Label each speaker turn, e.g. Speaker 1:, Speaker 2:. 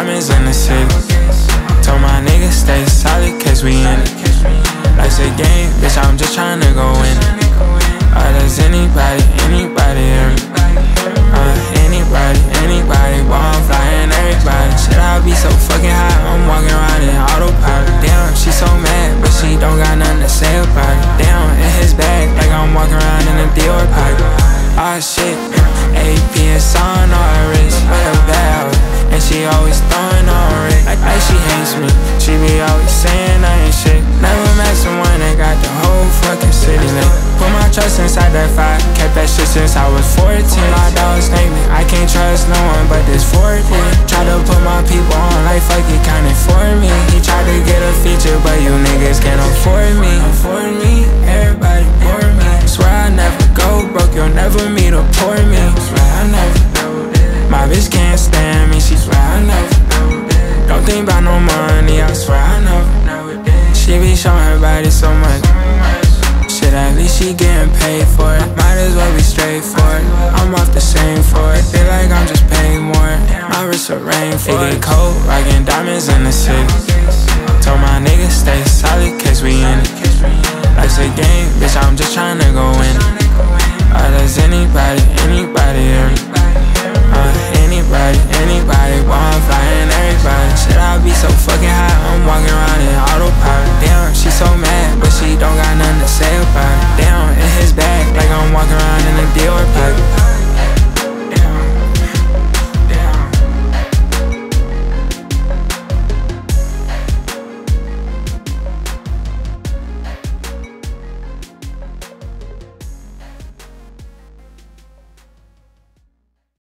Speaker 1: diamonds in the city. Told my niggas stay solid, cause we in it. Life's a game, bitch, I'm just tryna go in. Uh, does anybody, anybody hear me? Uh, anybody, anybody, boy, I'm flying everybody. Shit, I be so fucking high, I'm walking around in autopilot. Damn, she so mad, but she don't got nothing to say about it. Damn, in his bag, like I'm walking around in a Dior pocket. Ah, shit, since I was 14. My dog's me, I can't trust no one but this 40. Try to put my people on like fuck it counted for me. He tried to get a feature, but you niggas can't afford me. Afford me, everybody bore me. Swear I never go broke, you'll never meet a pour me. Swear I never. My bitch can't stand me, she swear I never. Don't think about no money, I swear I know. She be showing her body so much. Shit, at least she getting paid for it is what we straight for. I'm off the same for it Feel like I'm just paying more. My wrist a rain for it get cold, get diamonds in the city Told my niggas stay solid, cause we in it. Life's a game, bitch, I'm just tryna go in it. Oh, does anybody, anybody hear me? Uh, anybody, anybody.